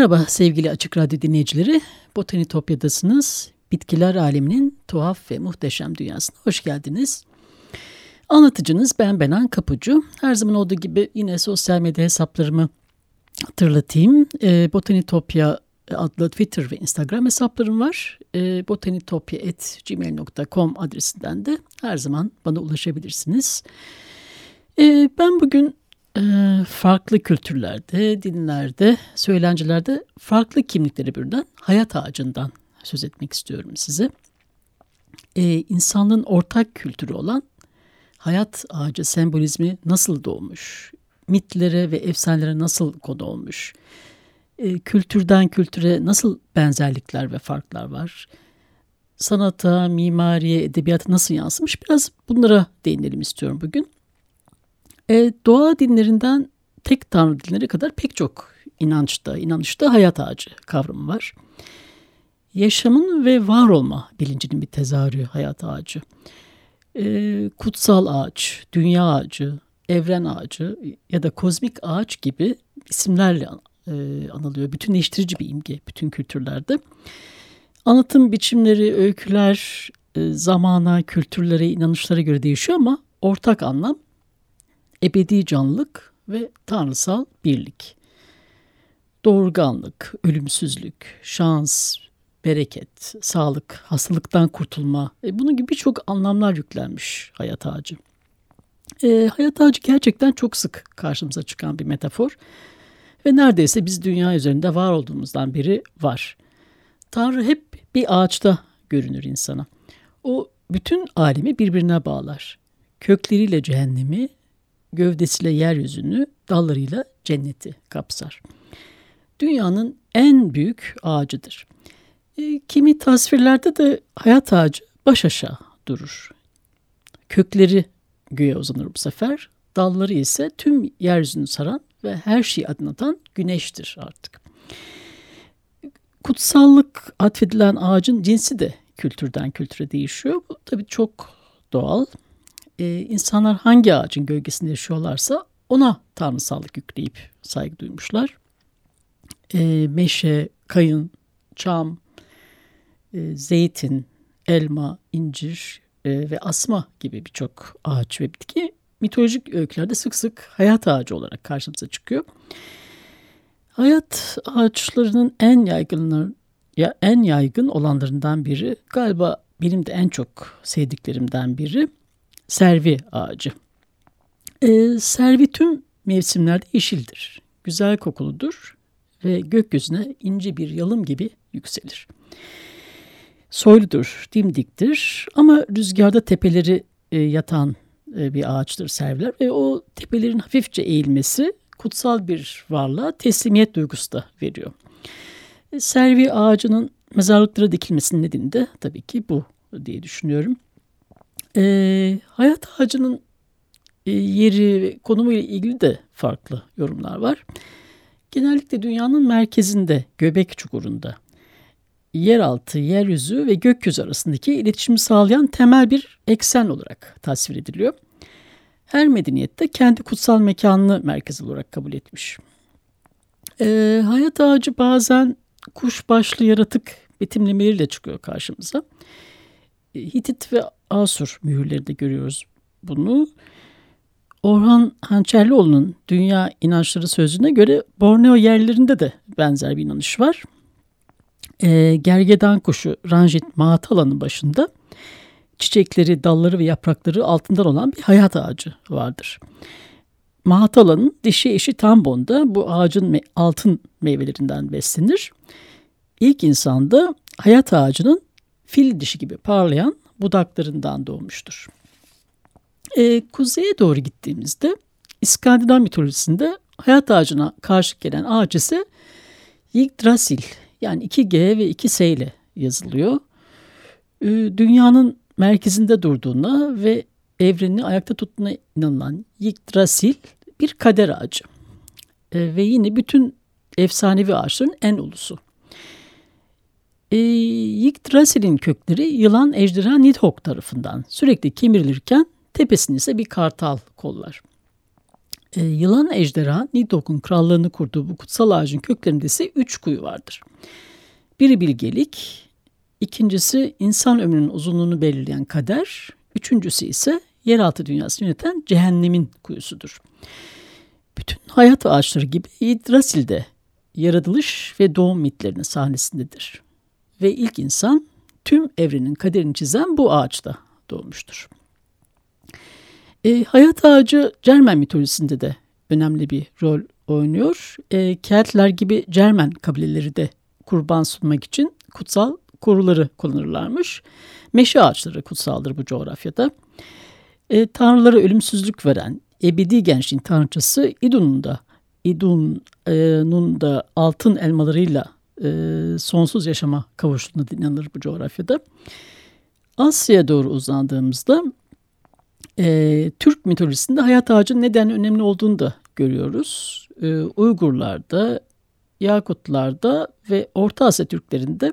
Merhaba sevgili Açık Radyo dinleyicileri. Botanitopya'dasınız. Bitkiler aleminin tuhaf ve muhteşem dünyasına hoş geldiniz. Anlatıcınız ben Benan Kapucu. Her zaman olduğu gibi yine sosyal medya hesaplarımı hatırlatayım. E, Botanitopya adlı Twitter ve Instagram hesaplarım var. E, botanitopya.gmail.com adresinden de her zaman bana ulaşabilirsiniz. E, ben bugün ee, farklı kültürlerde, dinlerde, söylencelerde farklı kimlikleri birden hayat ağacından söz etmek istiyorum size. Ee, insanlığın ortak kültürü olan hayat ağacı sembolizmi nasıl doğmuş, mitlere ve efsanelere nasıl konu olmuş, ee, kültürden kültüre nasıl benzerlikler ve farklar var, sanata, mimariye, edebiyata nasıl yansımış biraz bunlara değinelim istiyorum bugün. E, doğa dinlerinden tek tanrı dinleri kadar pek çok inançta, inanışta hayat ağacı kavramı var. Yaşamın ve var olma bilincinin bir tezahürü hayat ağacı. E, kutsal ağaç, dünya ağacı, evren ağacı ya da kozmik ağaç gibi isimlerle e, anılıyor. Bütünleştirici bir imge bütün kültürlerde. Anlatım biçimleri, öyküler e, zamana, kültürlere, inanışlara göre değişiyor ama ortak anlam ebedi canlılık ve tanrısal birlik. Doğurganlık, ölümsüzlük, şans, bereket, sağlık, hastalıktan kurtulma e, bunun gibi birçok anlamlar yüklenmiş hayat ağacı. E, hayat ağacı gerçekten çok sık karşımıza çıkan bir metafor ve neredeyse biz dünya üzerinde var olduğumuzdan beri var. Tanrı hep bir ağaçta görünür insana. O bütün alemi birbirine bağlar. Kökleriyle cehennemi, gövdesiyle yeryüzünü, dallarıyla cenneti kapsar. Dünyanın en büyük ağacıdır. E, kimi tasvirlerde de hayat ağacı baş aşağı durur. Kökleri göğe uzanır bu sefer, dalları ise tüm yeryüzünü saran ve her şeyi aydınlatan güneştir artık. Kutsallık atfedilen ağacın cinsi de kültürden kültüre değişiyor. Bu tabii çok doğal e, insanlar hangi ağacın gölgesinde yaşıyorlarsa ona tanrısallık yükleyip saygı duymuşlar. E, meşe, kayın, çam, e, zeytin, elma, incir e, ve asma gibi birçok ağaç ve bitki mitolojik öykülerde sık sık hayat ağacı olarak karşımıza çıkıyor. Hayat ağaçlarının en yaygınlar ya en yaygın olanlarından biri galiba benim de en çok sevdiklerimden biri servi ağacı. E, servi tüm mevsimlerde yeşildir. Güzel kokuludur ve gökyüzüne ince bir yalım gibi yükselir. Soyludur, dimdiktir ama rüzgarda tepeleri e, yatan e, bir ağaçtır serviler ve o tepelerin hafifçe eğilmesi kutsal bir varlığa teslimiyet duygusu da veriyor. E, servi ağacının mezarlıklara dikilmesinin nedeni de tabii ki bu diye düşünüyorum. E, hayat ağacının e, yeri konumu ile ilgili de farklı yorumlar var. Genellikle dünyanın merkezinde, göbek çukurunda, yeraltı, yeryüzü ve gökyüzü arasındaki iletişimi sağlayan temel bir eksen olarak tasvir ediliyor. Her medeniyette kendi kutsal mekanını merkez olarak kabul etmiş. Ee, hayat ağacı bazen kuş başlı yaratık betimlemeleriyle çıkıyor karşımıza. Hitit ve Asur mühürlerinde görüyoruz bunu. Orhan Hançerlioğlu'nun Dünya İnançları Sözlüğü'ne göre Borneo yerlerinde de benzer bir inanış var. E, gergedan kuşu Ranjit Mahatalan'ın başında çiçekleri, dalları ve yaprakları altından olan bir hayat ağacı vardır. Mahatalan'ın dişi eşi Tambon da bu ağacın me altın meyvelerinden beslenir. ilk insanda hayat ağacının fil dişi gibi parlayan budaklarından doğmuştur. E, kuzeye doğru gittiğimizde İskandinav mitolojisinde hayat ağacına karşı gelen ağaç ise Yggdrasil yani 2G ve 2S ile yazılıyor. E, dünyanın merkezinde durduğuna ve evrenini ayakta tuttuğuna inanılan Yggdrasil bir kader ağacı. E, ve yine bütün efsanevi ağaçların en ulusu. Yggdrasil'in kökleri yılan ejderha Nidhogg tarafından sürekli kemirilirken tepesinde ise bir kartal kollar. E, yılan ejderha Nidhogg'un krallığını kurduğu bu kutsal ağacın köklerinde ise üç kuyu vardır. Biri bilgelik, ikincisi insan ömrünün uzunluğunu belirleyen kader, üçüncüsü ise yeraltı dünyasını yöneten cehennemin kuyusudur. Bütün hayat ağaçları gibi Yggdrasil de yaratılış ve doğum mitlerinin sahnesindedir. Ve ilk insan tüm evrenin kaderini çizen bu ağaçta doğmuştur. E, hayat ağacı Cermen mitolojisinde de önemli bir rol oynuyor. E, Keltler gibi Cermen kabileleri de kurban sunmak için kutsal koruları kullanırlarmış. Meşe ağaçları kutsaldır bu coğrafyada. E, tanrılara ölümsüzlük veren ebedi gençliğin tanrıçası İdun'un da İdun'un da altın elmalarıyla e, sonsuz yaşama kavuştuğuna inanılır bu coğrafyada. Asya'ya doğru uzandığımızda e, Türk mitolojisinde hayat ağacının neden önemli olduğunu da görüyoruz. E, Uygurlarda, Yakutlarda ve Orta Asya Türklerinde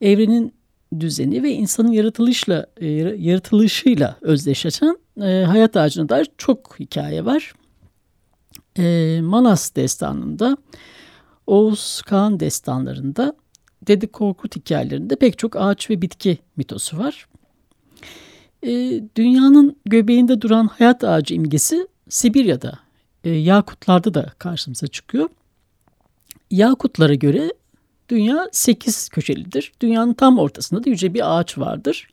evrenin düzeni ve insanın yaratılışla e, yaratılışıyla özdeşleşen e, hayat ağacına dair çok hikaye var. E, Manas destanında, Oğuz Kağan destanlarında, Dede Korkut hikayelerinde pek çok ağaç ve bitki mitosu var. E, dünyanın göbeğinde duran hayat ağacı imgesi Sibirya'da, e, Yakutlarda da karşımıza çıkıyor. Yakutlara göre dünya sekiz köşelidir. Dünyanın tam ortasında da yüce bir ağaç vardır.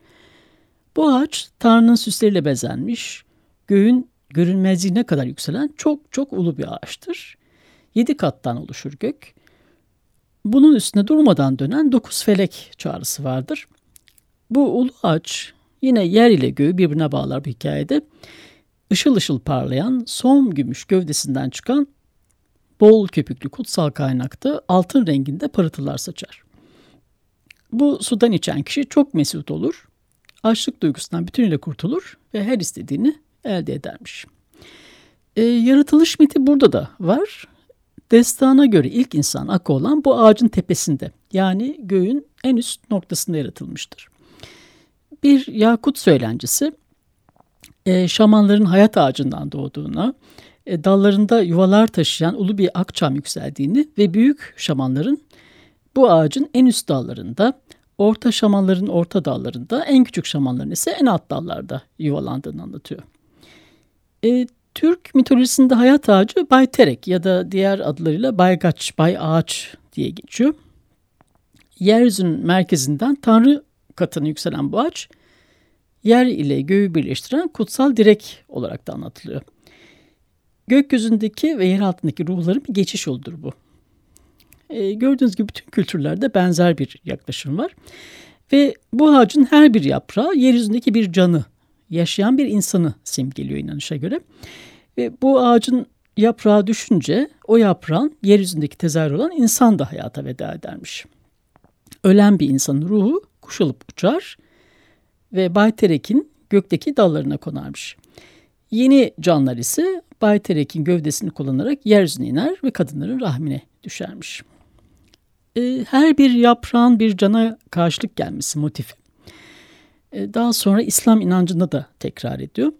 Bu ağaç Tanrı'nın süsleriyle bezenmiş, göğün görünmezliğine kadar yükselen çok çok ulu bir ağaçtır. Yedi kattan oluşur gök. Bunun üstüne durmadan dönen dokuz felek çağrısı vardır. Bu ulu ağaç yine yer ile göğü birbirine bağlar bu hikayede. Işıl ışıl parlayan som gümüş gövdesinden çıkan bol köpüklü kutsal kaynakta altın renginde parıltılar saçar. Bu sudan içen kişi çok mesut olur, açlık duygusundan bütünüyle kurtulur ve her istediğini elde edermiş. E, yaratılış miti burada da var. Destana göre ilk insan akı olan bu ağacın tepesinde yani göğün en üst noktasında yaratılmıştır. Bir Yakut söylencesi e, şamanların hayat ağacından doğduğuna, e, dallarında yuvalar taşıyan ulu bir akçam yükseldiğini ve büyük şamanların bu ağacın en üst dallarında, orta şamanların orta dallarında, en küçük şamanların ise en alt dallarda yuvalandığını anlatıyor. E, Türk mitolojisinde hayat ağacı Bayterek ya da diğer adlarıyla Baygaç, Bay Ağaç diye geçiyor. Yeryüzünün merkezinden Tanrı katına yükselen bu ağaç, yer ile göğü birleştiren kutsal direk olarak da anlatılıyor. Gökyüzündeki ve yer altındaki ruhların bir geçiş yoludur bu. E, gördüğünüz gibi bütün kültürlerde benzer bir yaklaşım var. Ve bu ağacın her bir yaprağı yeryüzündeki bir canı, yaşayan bir insanı simgeliyor inanışa göre. Ve bu ağacın yaprağı düşünce o yaprağın yeryüzündeki tezahür olan insan da hayata veda edermiş. Ölen bir insanın ruhu kuşalıp uçar ve Bayterek'in gökteki dallarına konarmış. Yeni canlar ise Bayterek'in gövdesini kullanarak yeryüzüne iner ve kadınların rahmine düşermiş. E, her bir yaprağın bir cana karşılık gelmesi motifi. E, daha sonra İslam inancında da tekrar ediyor.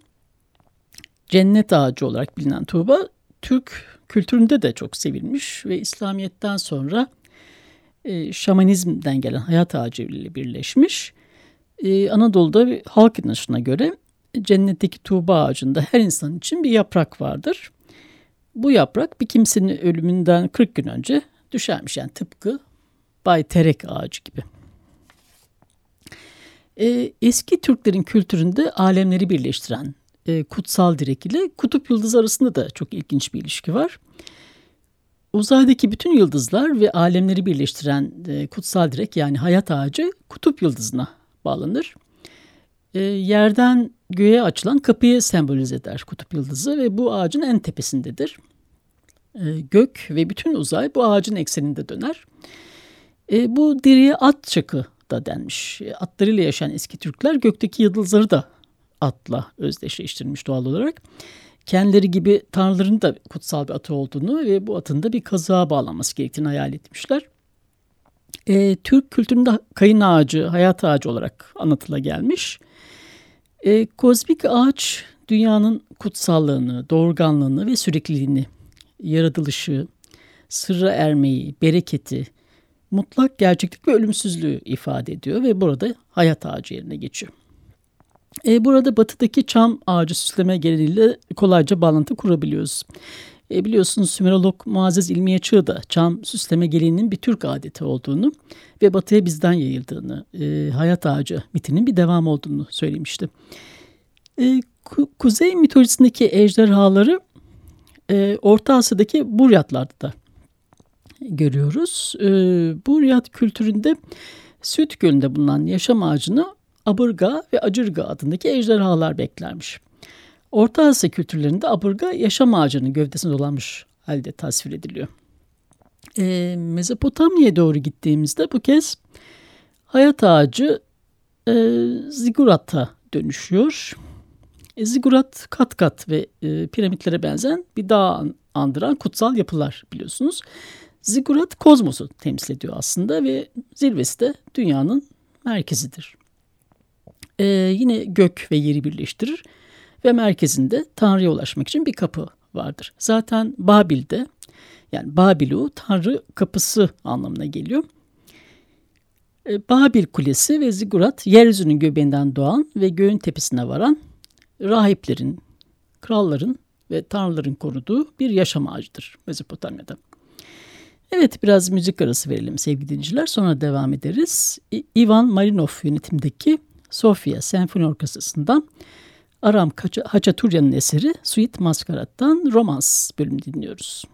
Cennet ağacı olarak bilinen tuğba Türk kültüründe de çok sevilmiş ve İslamiyet'ten sonra e, şamanizmden gelen hayat ağacı ile birleşmiş. E, Anadolu'da halk inanışına göre cennetteki tuğba ağacında her insan için bir yaprak vardır. Bu yaprak bir kimsenin ölümünden 40 gün önce düşermiş. Yani tıpkı Bay Terek ağacı gibi. Ee, eski Türklerin kültüründe alemleri birleştiren e, kutsal direk ile kutup yıldızı arasında da çok ilginç bir ilişki var. uzaydaki bütün yıldızlar ve alemleri birleştiren e, kutsal direk yani hayat ağacı kutup yıldızına bağlanır. E, yerden göğe açılan kapıyı sembolize eder kutup yıldızı ve bu ağacın en tepesindedir. E, gök ve bütün uzay bu ağacın ekseninde döner. E, bu diriye at çakı da denmiş. E, atlarıyla yaşayan eski Türkler gökteki yıldızları da atla özdeşleştirmiş doğal olarak. Kendileri gibi tanrıların da kutsal bir atı olduğunu ve bu atın da bir kazığa bağlanması gerektiğini hayal etmişler. E, Türk kültüründe kayın ağacı, hayat ağacı olarak anlatıla gelmiş. E, kozmik ağaç dünyanın kutsallığını, doğurganlığını ve sürekliliğini, yaratılışı, sırra ermeyi, bereketi, mutlak gerçeklik ve ölümsüzlüğü ifade ediyor ve burada hayat ağacı yerine geçiyor. E, burada batıdaki çam ağacı süsleme geleneğiyle kolayca bağlantı kurabiliyoruz. E, biliyorsunuz Sümerolog Muazzez İlmiye Çığ da çam süsleme geleneğinin bir Türk adeti olduğunu ve batıya bizden yayıldığını, e, hayat ağacı mitinin bir devam olduğunu söylemişti. E, ku Kuzey mitolojisindeki ejderhaları e, Orta Asya'daki Buryatlarda da görüyoruz. E, Buryat kültüründe Süt Gölü'nde bulunan yaşam ağacını Abırga ve Acırga adındaki ejderhalar beklermiş. Orta Asya kültürlerinde abırga yaşam ağacının gövdesine dolanmış halde tasvir ediliyor. E, Mezopotamya'ya doğru gittiğimizde bu kez hayat ağacı e, zigurata dönüşüyor. E, zigurat kat kat ve e, piramitlere benzeyen bir dağ andıran kutsal yapılar biliyorsunuz. Zigurat kozmosu temsil ediyor aslında ve zirvesi de dünyanın merkezidir. Ee, yine gök ve yeri birleştirir ve merkezinde Tanrı'ya ulaşmak için bir kapı vardır. Zaten Babil'de yani Babilu Tanrı kapısı anlamına geliyor. Ee, Babil Kulesi ve Zigurat yeryüzünün göbeğinden doğan ve göğün tepesine varan rahiplerin, kralların ve tanrıların koruduğu bir yaşam ağacıdır Mezopotamya'da. Evet biraz müzik arası verelim sevgili dinleyiciler sonra devam ederiz. Ivan Marinov yönetimdeki Sofia Senfoni Orkestrası'ndan Aram Haçaturya'nın eseri Suite Maskarat'tan Romans bölümü dinliyoruz.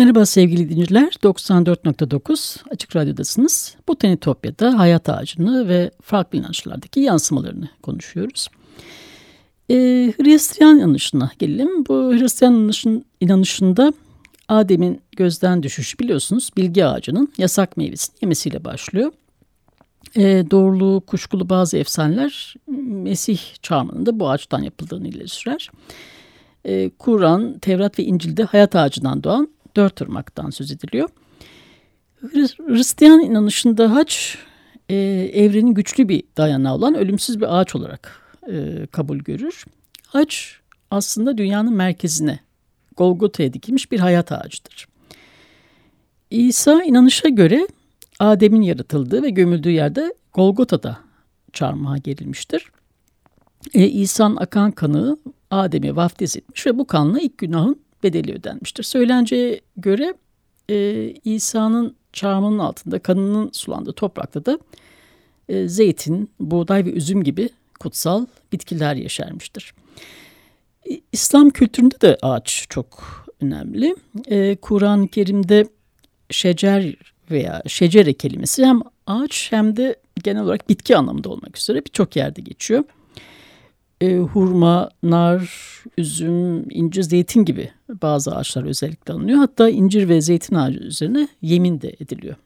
Merhaba sevgili dinleyiciler. 94.9 Açık Radyo'dasınız. Botanitopya'da hayat ağacını ve farklı inançlardaki yansımalarını konuşuyoruz. Ee, Hristiyan inanışına gelelim. Bu Hristiyan inanışın, inanışında Adem'in gözden düşüşü biliyorsunuz bilgi ağacının yasak meyvesini yemesiyle başlıyor. Ee, doğruluğu kuşkulu bazı efsaneler Mesih çağımında bu ağaçtan yapıldığını ileri sürer. Ee, Kur'an, Tevrat ve İncil'de hayat ağacından doğan dört ırmaktan söz ediliyor. Hristiyan inanışında haç e, evrenin güçlü bir dayanağı olan ölümsüz bir ağaç olarak e, kabul görür. Haç aslında dünyanın merkezine Golgota'ya dikilmiş bir hayat ağacıdır. İsa inanışa göre Adem'in yaratıldığı ve gömüldüğü yerde Golgota'da çarmıha gerilmiştir. E, İsa'nın akan kanı Adem'e vaftiz etmiş ve bu kanla ilk günahın bedeli ödenmiştir. Söylenceye göre e, İsa'nın çarmının altında kanının sulandığı toprakta da e, zeytin, buğday ve üzüm gibi kutsal bitkiler yeşermiştir. İslam kültüründe de ağaç çok önemli. E, Kur'an-ı Kerim'de şecer veya şecere kelimesi hem ağaç hem de genel olarak bitki anlamında olmak üzere birçok yerde geçiyor. E, hurma, nar, üzüm, incir, zeytin gibi bazı ağaçlar özellikle alınıyor. Hatta incir ve zeytin ağacı üzerine yemin de ediliyor.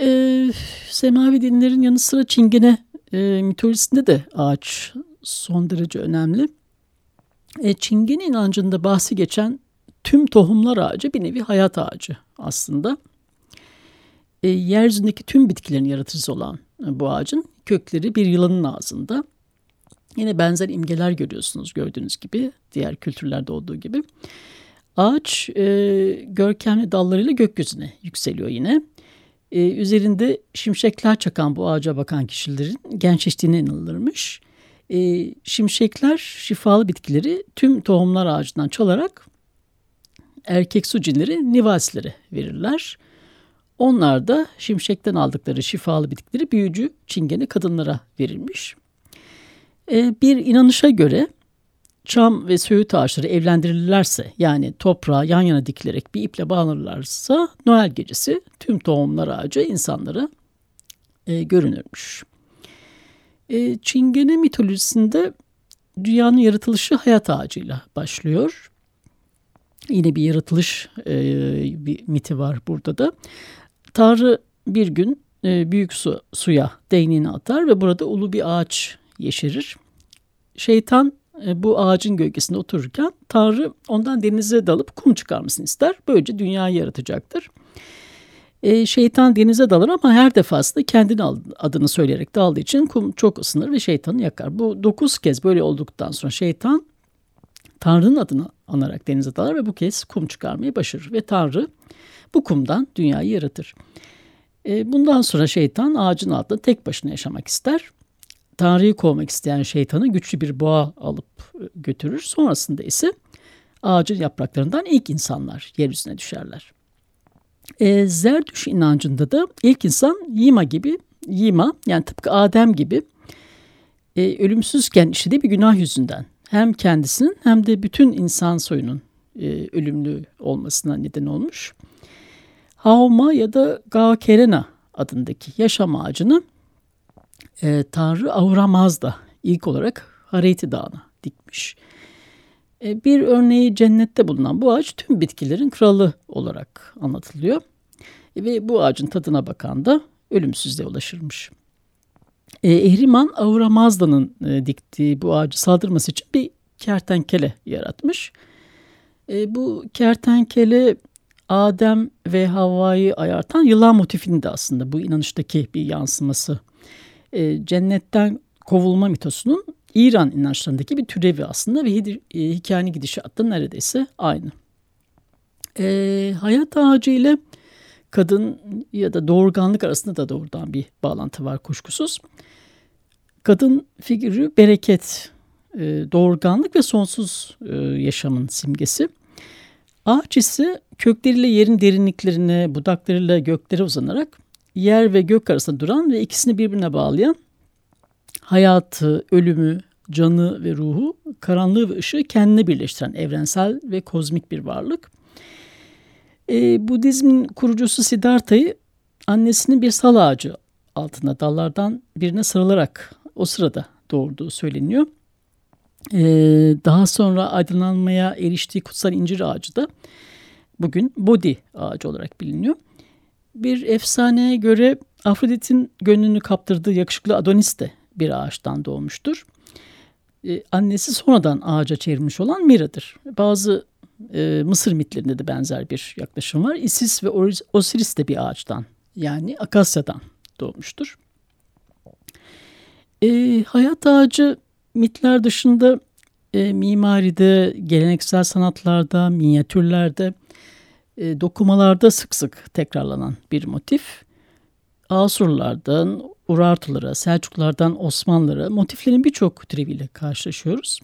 E, semavi dinlerin yanı sıra Çingene e, mitolojisinde de ağaç son derece önemli. E, Çingene inancında bahsi geçen tüm tohumlar ağacı bir nevi hayat ağacı aslında. E, yeryüzündeki tüm bitkilerin yaratıcısı olan bu ağacın kökleri bir yılanın ağzında. Yine benzer imgeler görüyorsunuz gördüğünüz gibi diğer kültürlerde olduğu gibi. Ağaç e, görkemli dallarıyla gökyüzüne yükseliyor yine. E, üzerinde şimşekler çakan bu ağaca bakan kişilerin gençleştiğine inanılırmış. E, şimşekler şifalı bitkileri tüm tohumlar ağacından çalarak erkek su cinleri nivasilere verirler. Onlar da şimşekten aldıkları şifalı bitkileri büyücü çingene kadınlara verilmiş. E, bir inanışa göre çam ve söğüt ağaçları evlendirilirlerse yani toprağa yan yana dikilerek bir iple bağlanırlarsa Noel gecesi tüm tohumlar ağacı insanlara e, görünürmüş. E, Çingene mitolojisinde dünyanın yaratılışı hayat ağacıyla başlıyor. Yine bir yaratılış e, bir miti var burada da. Tanrı bir gün e, büyük su, suya değneğini atar ve burada ulu bir ağaç yeşerir. Şeytan e, bu ağacın gölgesinde otururken Tanrı ondan denize dalıp kum çıkarmasını ister. Böylece dünyayı yaratacaktır. E, şeytan denize dalır ama her defasında kendini adını söyleyerek daldığı için kum çok ısınır ve şeytanı yakar. Bu dokuz kez böyle olduktan sonra şeytan Tanrı'nın adını anarak denize dalar ve bu kez kum çıkarmayı başarır. Ve Tanrı bu kumdan dünyayı yaratır. E, bundan sonra şeytan ağacın altında tek başına yaşamak ister. Tanrı'yı kovmak isteyen şeytanı güçlü bir boğa alıp e, götürür. Sonrasında ise ağacın yapraklarından ilk insanlar yeryüzüne düşerler. E, Zerdüş inancında da ilk insan Yima gibi, Yima yani tıpkı Adem gibi e, ölümsüzken işlediği bir günah yüzünden hem kendisinin hem de bütün insan soyunun e, ölümlü olmasına neden olmuş. Haoma ya da Gaokerena adındaki yaşam ağacını e, Tanrı Ahura Mazda ilk olarak Hareti Dağı'na dikmiş. E, bir örneği cennette bulunan bu ağaç tüm bitkilerin kralı olarak anlatılıyor. E, ve bu ağacın tadına bakan da ölümsüzlüğe ulaşırmış. E, Ehriman Ahura Mazda'nın e, diktiği bu ağacı saldırması için bir kertenkele yaratmış. E, bu kertenkele Adem ve Havva'yı ayartan yılan motifini de aslında bu inanıştaki bir yansıması e, cennetten kovulma mitosunun İran inançlarındaki bir türevi aslında ve e, hikayenin gidişatı neredeyse aynı. E, hayat ağacı ile kadın ya da doğurganlık arasında da doğrudan bir bağlantı var kuşkusuz. Kadın figürü bereket, e, doğurganlık ve sonsuz e, yaşamın simgesi. Ağaç ise kökleriyle yerin derinliklerine, budaklarıyla göklere uzanarak yer ve gök arasında duran ve ikisini birbirine bağlayan hayatı, ölümü, canı ve ruhu, karanlığı ve ışığı kendine birleştiren evrensel ve kozmik bir varlık. E, Budizmin kurucusu Siddhartha'yı annesinin bir sal ağacı altında dallardan birine sarılarak o sırada doğurduğu söyleniyor. E, daha sonra aydınlanmaya eriştiği kutsal incir ağacı da bugün Bodhi ağacı olarak biliniyor. Bir efsaneye göre Afrodit'in gönlünü kaptırdığı yakışıklı Adonis de bir ağaçtan doğmuştur. Ee, annesi sonradan ağaca çevirmiş olan Mira'dır. Bazı e, Mısır mitlerinde de benzer bir yaklaşım var. Isis ve Osiris de bir ağaçtan yani akasyadan doğmuştur. E, hayat ağacı mitler dışında e, mimaride, geleneksel sanatlarda, minyatürlerde, e, dokumalarda sık sık tekrarlanan bir motif. Asurlardan Urartulara, Selçuklardan Osmanlılara motiflerin birçok türeviyle karşılaşıyoruz.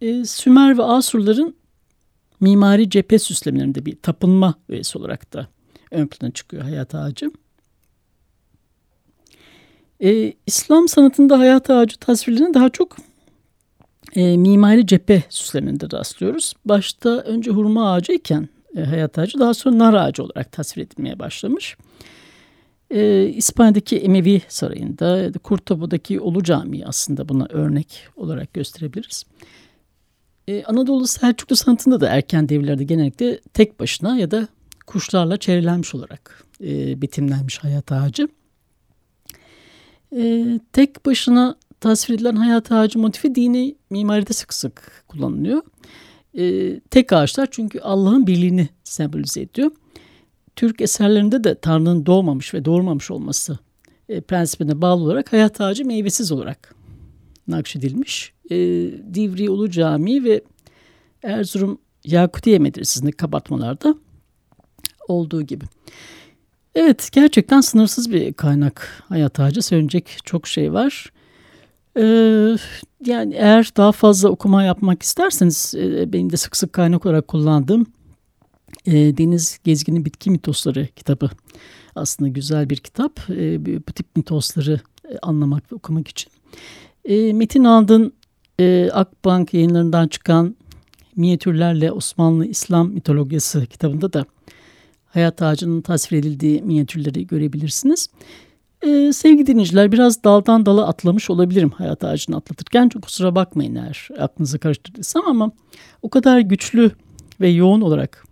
E, Sümer ve Asurların mimari cephe süslemelerinde bir tapınma öğesi olarak da ön plana çıkıyor hayat ağacı. E, İslam sanatında hayat ağacı tasvirlerine daha çok e, mimari cephe süslemelerinde rastlıyoruz. Başta önce hurma ağacı iken e, hayat ağacı daha sonra nar ağacı olarak tasvir edilmeye başlamış. E, İspanya'daki Emevi Sarayı'nda, Kurtoba'daki Ulu Camii aslında buna örnek olarak gösterebiliriz. Ee, Anadolu Selçuklu sanatında da erken devirlerde genellikle tek başına ya da kuşlarla çevrilenmiş olarak e, betimlenmiş hayat ağacı. E, tek başına tasvir edilen hayat ağacı motifi dini mimaride sık sık kullanılıyor. E, tek ağaçlar çünkü Allah'ın birliğini sembolize ediyor. Türk eserlerinde de Tanrı'nın doğmamış ve doğurmamış olması e, prensibine bağlı olarak hayat ağacı meyvesiz olarak nakşedilmiş. E, Divri Ulu Camii ve Erzurum Yakutiye Medresesi'nde kapatmalarda olduğu gibi. Evet gerçekten sınırsız bir kaynak hayat ağacı. Söyleyecek çok şey var. Ee, yani eğer daha fazla okuma yapmak isterseniz e, benim de sık sık kaynak olarak kullandığım e, Deniz Gezgin'in Bitki Mitosları kitabı aslında güzel bir kitap. E, bu tip mitosları anlamak ve okumak için. E, Metin Andın e, Akbank yayınlarından çıkan Minyatürlerle Osmanlı İslam Mitolojisi kitabında da hayat ağacının tasvir edildiği minyatürleri görebilirsiniz. Ee, sevgili dinleyiciler biraz daldan dala atlamış olabilirim hayat ağacını atlatırken. Çok kusura bakmayın eğer aklınızı karıştırdıysam ama o kadar güçlü ve yoğun olarak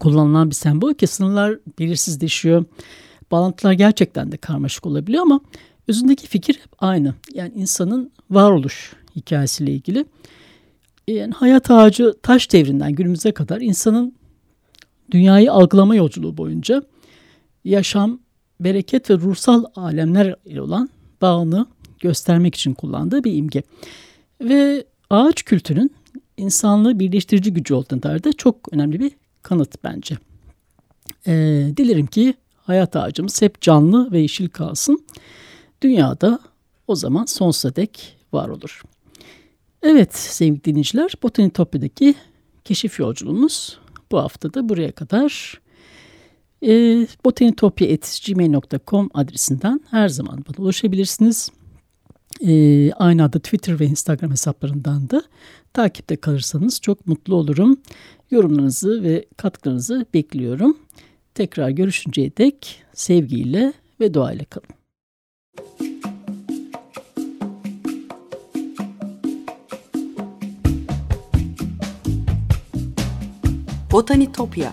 kullanılan bir sembol ki sınırlar belirsizleşiyor. Bağlantılar gerçekten de karmaşık olabiliyor ama özündeki fikir hep aynı. Yani insanın varoluş hikayesiyle ilgili. Yani hayat ağacı taş devrinden günümüze kadar insanın dünyayı algılama yolculuğu boyunca yaşam, bereket ve ruhsal alemler ile olan bağını göstermek için kullandığı bir imge. Ve ağaç kültünün insanlığı birleştirici gücü olduğuna dair de çok önemli bir kanıt bence. Ee, dilerim ki hayat ağacımız hep canlı ve yeşil kalsın. Dünyada o zaman sonsuza dek var olur. Evet sevgili dinleyiciler Botanitopya'daki keşif yolculuğumuz bu hafta da buraya kadar. E, botanitopya.gmail.com adresinden her zaman bana ulaşabilirsiniz. E, aynı adı Twitter ve Instagram hesaplarından da takipte kalırsanız çok mutlu olurum. Yorumlarınızı ve katkılarınızı bekliyorum. Tekrar görüşünceye dek sevgiyle ve duayla kalın. Botanitopya